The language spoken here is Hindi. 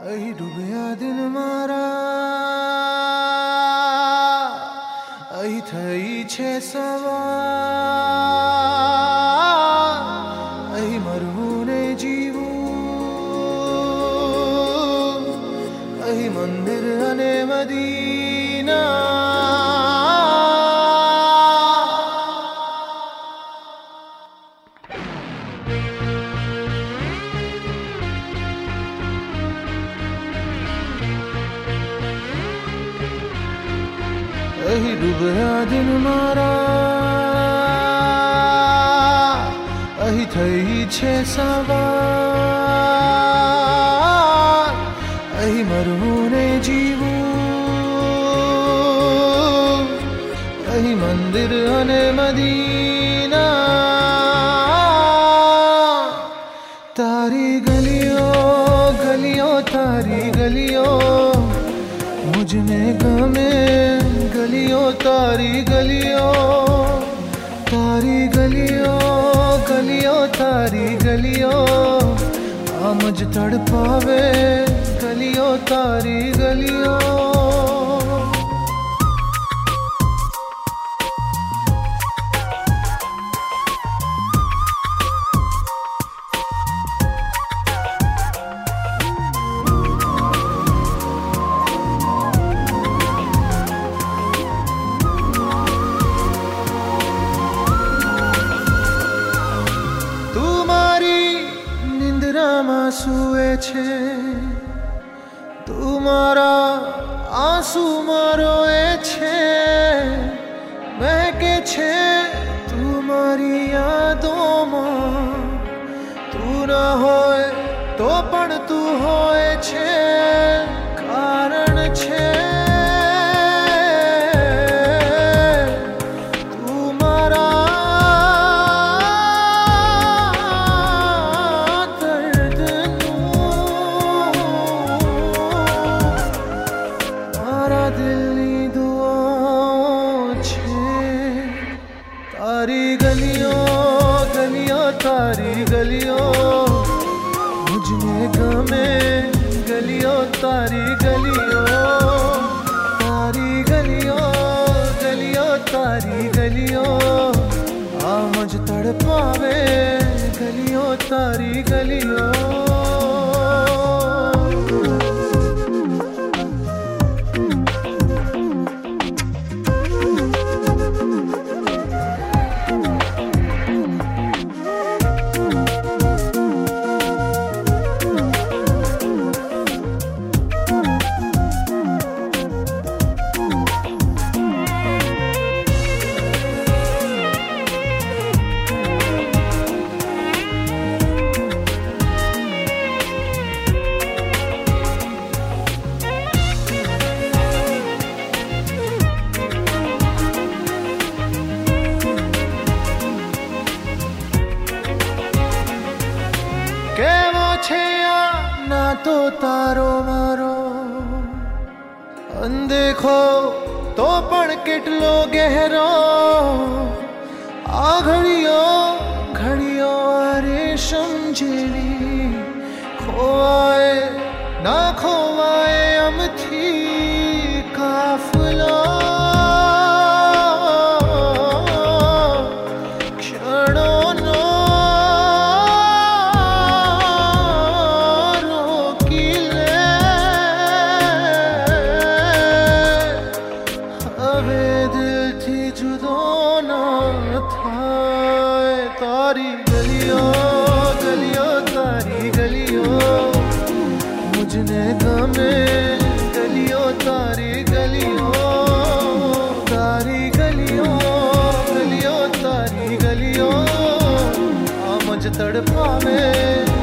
अही डूबिया दिन मारा। अही थई छे सब कहीं डूब दिन मारा अही थई छे सवार। अही मरहूने जीवू। अही मंदिर अने मदी मुझने गमे गलियों, तारी गलियों तारी गलियों गलियों, तारी गलियों। आ मुझ तड़ पावे गलियों, तारी गलियों। સૂવે છે તું મારા આંસુમાં રોએ છે મહેકે છે તું મારી યાદોમાં તું ના હોય તો પણ તું હોય છે કારણ છે सारी गलियों આ ના તો તારો મારો અનદેખો તો પણ કેટલો ગહેરો આ ઘડીઓ ઘડીઓ આ રેશમ જેવી ખોવાય ના ખોવાય बुझने दमे गलियों तारी गलियों तारी गलियों गलियों तारी गलियों हम तड़पा में